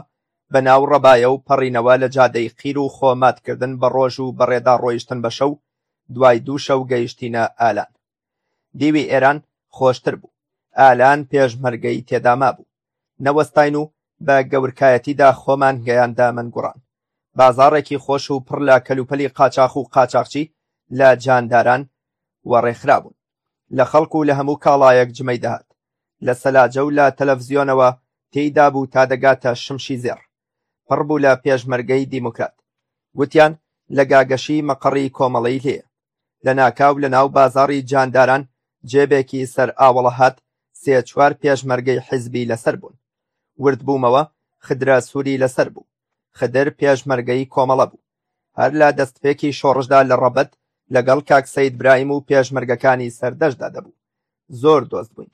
بە ناو ڕەبایە و پەڕینەوە لە جادەی قیر و خۆماتکردن بە ڕۆژ و بەڕێدا ڕۆیشتن بە شەو دوای دوو شەو گەیشتینە ئالان دیوی ئێران خۆشتر بوو ئالان پێشمەرگەی تێداما بوو نەوەستاین و بە گەورکایەتیدا خۆمان گەیاندە مەنگوڕان بازاڕێکی خۆش و پڕ لە کەلوپەلی قاچاخ و قاچاخچی لە جانداران وەڕێخرابوون لە خەڵک و لە هەموو کاڵایەک جمەی دەهات لە سەلاجە و لە تەلەڤزیۆنەوە تێیدا بوو تا دەگاتە شمشی زێڕ پڕ بوو لە پێشمەرگەی دیموکرات وتیان لە گاگەشی مەقەڕی کۆمەڵەی لێ لە ناکاو لە ناو بازاڕی جانداران جێبێکی سەر ئاوەڵە هات سێ چوار پێشمەرگەی حیزبی لەسەر بوون ورد بوومەوە خدرە سووری لەسەر بوو خدر پێشمەرگەی کۆمەڵە بوو هەر لە دەستپێکی شۆڕشدا لە ڕەبەت لەگەڵ کاک سەید برایم و پێشمەرگەکانی سەردەشدا دەبوو زۆر دۆست بووین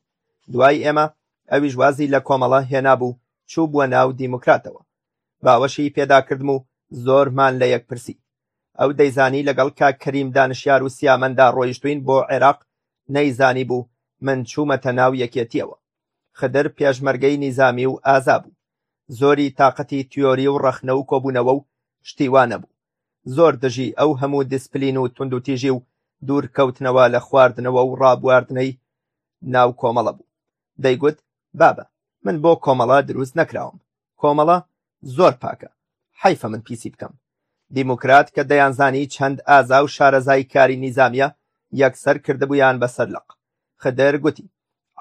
دوای ئێمە ئەویش وازی لە کۆمەڵە هێنابوو چوو بووە ناو دیموکراتەوە باوەشی پێداکردم و زۆرمان لە یەک پرسی ئەو دەیزانی لەگەڵ کاک کەریم دانشیار و سیامەندا ڕۆیشتوین بۆ عێراق نەیزانی بوو من چوومەتە ناو یەکێتیەوە خدر پێشمەرگەی نیزامی و ئازا بوو زۆری تاقەتی تیۆری و ڕەخنە و کۆبوونەوە و شتی وا نەبوو زۆر دژی ئەو هەموو دیسپلین و توندوتیژی و دوورکەوتنەوە لە خواردنەوە و ڕابواردنەی ناو کۆمەڵە بوو دەیگوت بابە من بۆ کۆمەڵە دروست نەکراوم کۆمەڵە زۆر پاکە حەیفە من پیسی بکەم دیموکرات کە دەیانزانی چەند ئازا و شارەزای کاری نیزامیە یەکسەر کردبوویان بەسەر لەق خدر گوتی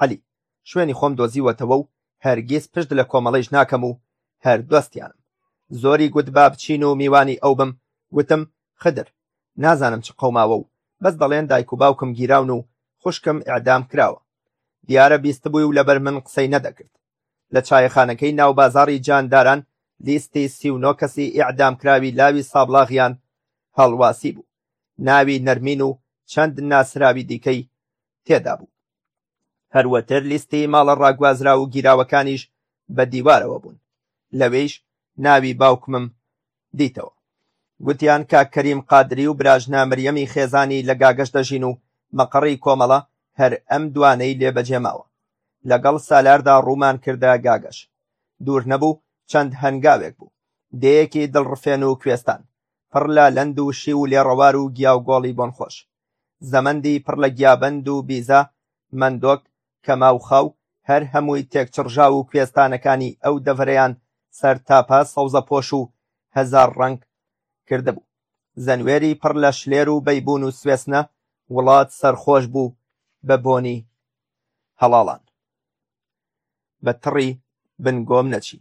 عەلی شوێنی خۆم دۆزیوەتەوە و هەرگیز پشت لە کۆمەڵیش ناکەم و هەر دۆستیانم زۆری گوت با بچین و میوانی ئەو بم گوتم خدر نازانم چ قەوماوە و بەس دەڵێن دایک و باوکم گیراون و خوشکم ئیعدام کراوە دیارە بیستبووی و لەبەر من قسەی نەدەکرد لە چایەخانەکەی ناوبازاڕی جانداران لیستی سی و نۆ کەسی ئیعدامکراوی لاوی سابڵاغیان هەڵواسی بوو، ناوی نەرمین و چەند ناسراوی دیکەی تێدا بوو. هەروەتر لیستی ماڵە ڕاگوازراو و گیراوەکانیش بە دیوارەوە بوون، لەوێیش ناوی باوکمم دیتەوە. گوتیان کاک کەریم قادری و براژنا مریەمی خێزانی لە گاگەش دەژین و مەقەڕی کۆمەڵە هەر ئەم دوانەی لێ بەجێ ماوە. لەگەڵ سالاردا ڕوومان کردە گاگەش. دوور نەبوو چەند هەنگاوێک بوو. دێیەکی دڵڕفێن و کوێستان. پڕ لە لەند و شیو و لێڕەوار و گیاوگۆڵی بۆنخۆش. زەمەندی پڕ لە گیابەند و بیزە، مەندۆک، کەما و خاو هەر هەمووی تێکچڕژاو و کوێستانەکانی ئەو دەڤەرەیان سەرتاپا سەوزەپۆش و هەزار ڕەنگ کردبوو. زەنوێری پڕ لە شلێر و بەیبوون و سوێسنە وڵات سەرخۆش بوو بە بۆنی هەڵاڵان. بە تڕی بنگۆم نەچی.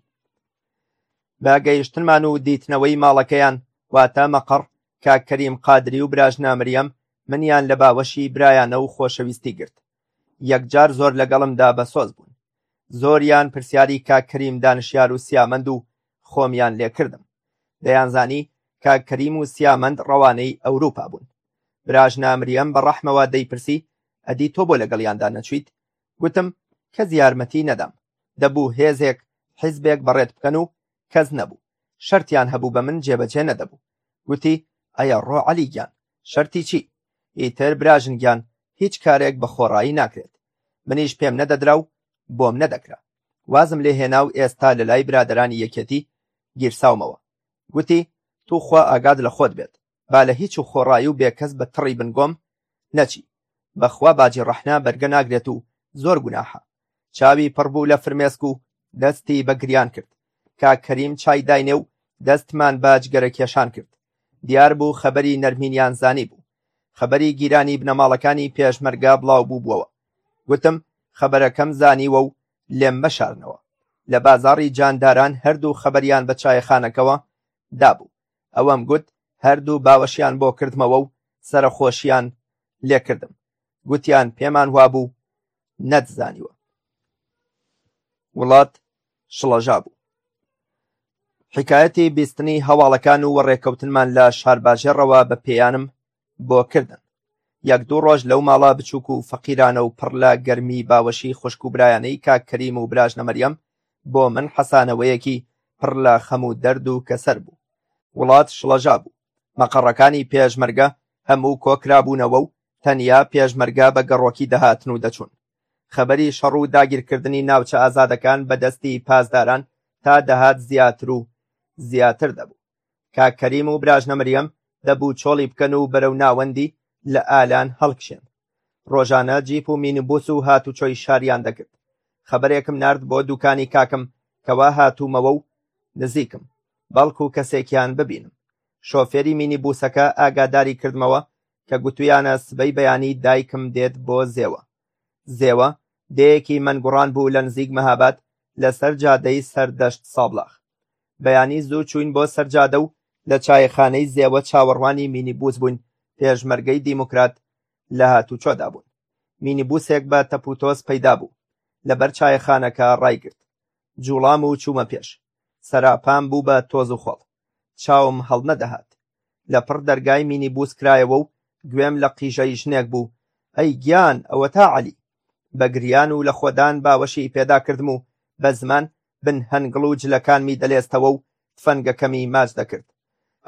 بە گەیشتنمان و دیتنەوەی ماڵەکەیان واتە مەقەڕ کاک کەریم قادری و براژنە مریەم منیان لە باوەشی برایانە و خۆشەویستی گرت یەکجار زۆر لەگەڵمدا بەسۆز بوون. زۆریان پرسیاری کاک کەریم دانشیار و سیامەند و خۆمیان لێ کردم. دەیانزانی کاک کەریم و سیامەند ڕەوانەی ئەوروپا بوون. براش نامریەم بە ڕەحمەوە دەیپرسی ئەدی تۆ بۆ لەگەڵیاندا نەچویت؟ گوتم کەس یارمەتی نەدام. دەبوو هێزێک، حیزبێک بەڕێت بکەن و کەس نەبوو. شەرتیان هەبوو بە من جێبەجێ نەدەبوو. گوتی ئەیە ڕۆ عەلی گیان، شەرتی چی؟ ئیتر براژن گیان هیچ کارێک بە خۆڕایی ناکرێت. منیش پێم نەدەدرا و بۆم نەدەکرا. وازم لێ هێنا و ئێستا لە لای برادەرانی یەکێتی گیرساومەوە. گوتی، توخوا ئاگات لە خۆت بێت، با لە هیچ و خۆڕایی و بێکەس بە تڕی بنگۆم نەچی. بەخوا باجی ڕەحنا بەرگە ناگرێت و زۆر گوناحە. چاوی پڕ بوو لە فرمێسک و دەستی بە گریان کرد کاک کەریم چای داینێ و دەستمان بە جگەرە کێشان کرد دیار بوو خەبەری نەرمینیان زانی بوو خەبەری گیرانی بنەماڵەکانی پێشمەرگا بڵاو بوو بووەوە گوتم خەبەرەکەم زانیوە و لێم مەشارنەوە لە بازاڕی جانداران هەردوو خەبەریان بە چایەخانەکەوە دابوو ئەوەم گوت هەردوو باوەشیان بۆ کردمەوە و سەرخۆشیان لێکردم گوتیان پێمان وابوو نەتزانیوە وڵات شڵەژا بوو حکایەتی بیستنی هەواڵەکان و وەڕێکەوتنمان لە شارباژێڕەوە بە پێیانم بۆ کردن یەک دوو ڕۆژ لەو ماڵە بچووک و فەقیرانە و پڕ لە گەرمی باوەشی خوشک و برایانەی کاک کەریم و براژنە مەریەم بۆ من حەسانەوەیەکی پڕ لە خەم و دەرد و کەسەر بوو وڵات شڵەژا بوو مەقەڕەکانی پێشمەرگە هەموو کۆکرابوونەوە و تەنیا پێشمەرگە بە گەڕۆکی دەهاتن و دەچوون. خەبەری شەڕ و داگیرکردنی ناوچە ئازادەکان بە دەستی پاسداران تا دەهات زیاتر و زیاتر دەبوو. کاک کەریم و براژنە مریەم دەبوو چۆڵی بکەن و بەرەو ناوەندی لە ئالان هەڵکشێن. ڕۆژانە جیپ و مینبوس و هاتوچۆی شاریان دەکرد خەبەرێکم نارد بۆ دوکانی کاکم کەوا هاتوومەوە و نزیکم بەڵکو کەسێکیان ببینم شۆفێری مینیبوسەکە ئاگاداری کردمەوە کە گوتویانە سبەی بەیانی دایکم دێت بۆ زێوە زێوە دەیەکی مەنگوڕان بوو لە نزیک مەهاباد لەسەر جادەی سەردەشت سابڵاخ بەیانی زوو چووین بۆ سەر جادە و لە چایەخانەی زێوە چاوەڕوانی مینیبووس بووین پێشمەرگەی دیموکرات لە هاتوچۆدا بوون مینیبووسێک بە تەپوتۆز پەیدا بوو لەبەر چایەخانەکە ڕایگرت جوڵام و چوومە پێش سەراپام بوو بە تۆز و خۆڵ چاوم هەڵنەدەهات لە پڕ دەرگای مینیبووس کرایەوە و گوێم لە قیژەی ژنێک بوو ئەی گیان ئەوە تا عەلی بە گریان و لە خۆدان باوەشی پێدا کردم و بە زمان بن هەنگڵ و جلەکانمی دەلێستەوە و تفەنگەکەمی ماچ دەکرد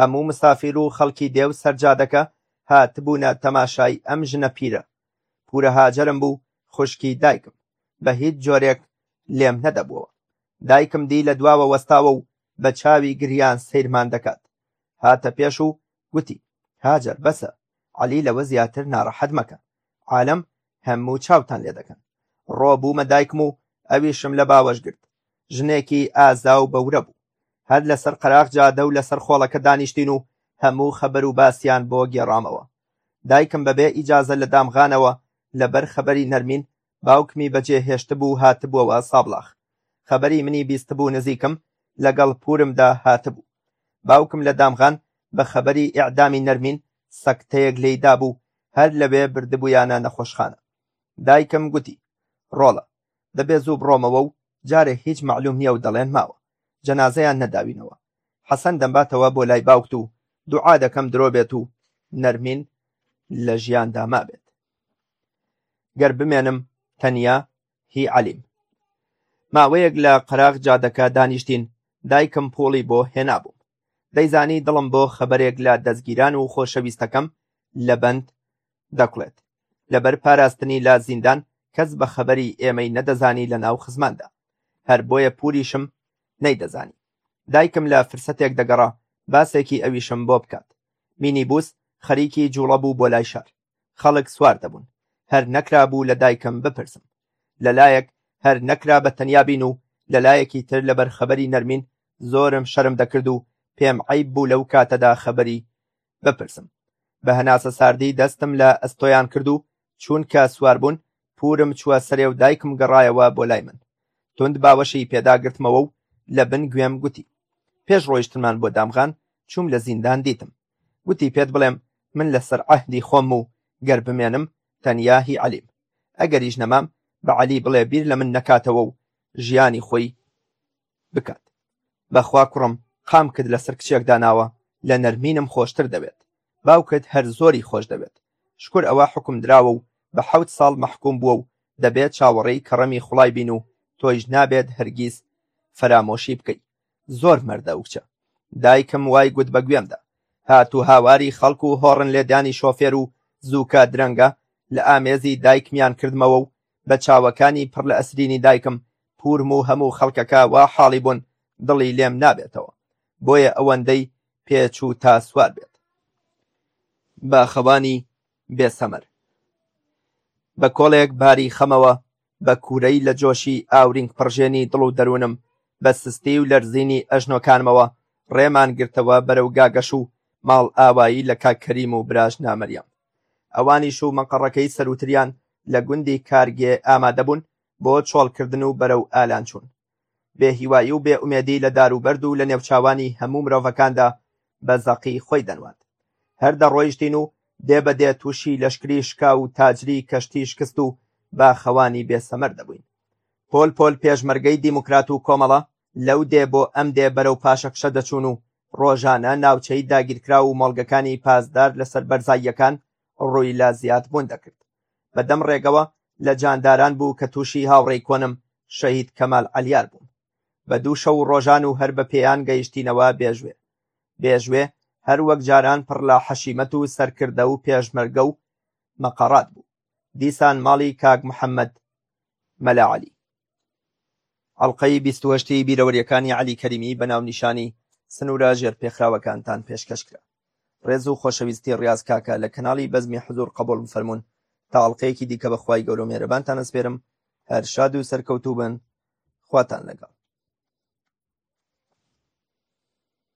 هەموو مسافیر و خەڵکی دێو سەرجادەکە هاتبوونە تەماشای ئەم ژنە پیرە پورە هاجرم بوو خوشکی دایکم بە هیچ جۆرێک لێم نەدەبووەوە دایکم دی لە دواوە وەستاوە و بە چاوی گریان سیرمان دەکات هاتە پێش و گوتی هاجر بەسە علی لەوە زیاتر ناڕەحەت مەکە عالەم هەموو چاوتان لێ دەکەن ڕۆ بوومە دایکم و ئەویشم لە باوەش گرت ژنێکی ئازا و بەورە بوو هەر لەسەر قەراخ جادە و لەسەر خۆڵەکە دانیشتین و هەموو خەبەر و باسیان بۆ گێڕامەوە دایکم بەبێ ئیجازە لە دامغانەوە لەبەر خەبەری نەرمین باوکمی بەجێ هێشتبوو هاتبووەوە سابڵاخ خەبەری منی بیستبوو نزیکم لەگەڵ پورمدا هاتبوو باوکم لە دامغان بە خەبەری ئیعدامی نەرمین سەکتەیەک لێی دابوو هەر لەوێ بردبوویانە نەخۆشخانە دایکم گوتی ڕۆڵە دەبێ زوو بڕۆمەوە و جارێ هیچ معلوم نییە و دەڵێن ماوە جەنازەیان نەداوینەوە حەسەن دەمباتەوە بۆ لای باوکت و دوعا دەکەم درۆ بێت و نەرمین لە ژیاندا مابێت گەر بمێنم تەنیا هی عەلیم ماوەیەک لە قەراغ جادەکە دانیشتین دایکم پۆڵی بۆ هێنابووم دەیزانی دڵم بۆ خەبەرێک لە دەستگیران و خۆشەویستەکەم لە بەند دەکڵێت لەبەر پاراستنی لە زیندان کەس بە خەبەری ئێمەی نەدەزانی لە ناو خزماندا هەر بۆیە پوریشم نەیدەزانی دایکم لە فرسەتێک دەگەڕا باسێکی ئەویشم بۆ بکات مینی بوس خەریکی جوڵە بوو بۆ لای شار خەڵک سوار دەبوون هەر نەکرابوو لە دایکم بپرسم لەلایەک هەر نەکرا بە تەنیا بین و لەلایەکی تر لە بەرخەبەری نەرمین زۆرم شەرم دەکرد و پێم عیب بوو لەو کاتەدا خەبەری بپرسم بە هەناسە ساردی دەستم لە ئەستۆیان کرد و چونکە سوار بوون پورم چووە سەرێ و دایکم گەڕایەوە بۆ لای من تند باوەشی پێداگرتمەوە و لە بن گوێم گوتی پێش ڕۆیشتمان بۆ دامغان چووم لە زیندان دیتم گوتی پێت بڵێم من لەسەر عەهدی خۆم و گەر بمێنم تەنیا هی عەلیم ئەگەریش نەمام بە عەلی بڵێ بیر لە من نەکاتەوە و ژیانی خۆی بکات بەخوا کوڕم قامکت لەسەر کچێک داناوە لە نەرمینم خۆشتر دەوێت باوکت هەر زۆری خۆش دەوێت شکر ئەوە حکم دراوە و بە حەوت ساڵ مەحکوم بووە و دەبێت چاوەڕێی کەڕەمی خوڵای بین و تۆیش نابێت هەرگیز فەرامۆشی بکەیت زۆر مەردە و کچە دایکم وای گوت بە گوێمدا هات و هاواری خەڵک و هۆڕن لێدانی شۆفێر و زووکە درەنگە لە ئامێزی دایکمیان کردمەوە و بە چاوەکانی پڕ لە ئەسرینی دایکم پورم و هەموو خەڵکەکە وا حاڵی بوون دڵی لێم نابێتەوە بۆیە ئەوەندەی پێچ و تا سوار بێت باخەوانی بێسەمەر بە کۆڵێک باری خەمەوە بە کوورەی لە جۆشی ئاورینگ پڕژێنی دڵ و دەروونم بە سستی و لەرزینی ئەژنۆکانمەوە ڕێمان گرتەوە بەرەو گاگەش و ماڵئاوایی لە کاک کەریم و براژنا مەریەم ئەوانیش و مەقەڕەکەی سەرووتریان لە گوندی کارگێ ئامادە بوون بۆ چۆڵکردن و بەرەو ئالان چوون بێهیوایی و بێ ئومێدی لە داروبەرد و لە نێوچاوانی هەموو مرۆڤەکاندا بە زەقی خۆی دەنواند. هەر دەڕۆیشتین و دێ بە دێ تووشی لەشکری شکاو و تاجری کەشتی شکست و باخەوانی بێ سەمەر دەبووین. پۆل پۆل پێشمەرگەی دیموکرات و کۆمەڵە لەو دێ بۆ ئەم دێ بەرەو پاشەکشە دەچوون و ڕۆژانە ناوچەی داگیرکراو و مۆڵگەکانی پاسدار لەسەر بەرزاییەکان ڕووی لە زیادبوون دەکرد. بە دەم ڕێگەوە لە جانداران بوو کە تووشی هاوڕێی کۆنم شەهید کەمال عەلیار بووم بە دوو شەو و ڕۆژان و هەر بە پێیان گەیشتینەوە بێژوێ بێژوێ هەر وەک جاران پڕ لە حەشیمەت و سەرکردە و پێشمەرگە و مەقەڕات بوو دیسان ماڵی کاک محەممەد مەلاعەلی ئەڵقەی بیست و هەشتی بیرەوەریەکانی عەلی کەریمی بە ناونیشانی سنورە ژێر پێخراوەکانتان پێشکەش کرا ڕێز و خۆشەویستی ڕیاز کاکە لە کەناڵی بەزمی حزور قبول بفەرموون تا ئەڵقەیەکی دیکە بە خوای گەورە و مێرەبانتان ئەسپێرم هەر شاد و سەرکەوتوو بن خواتان لەگەڵ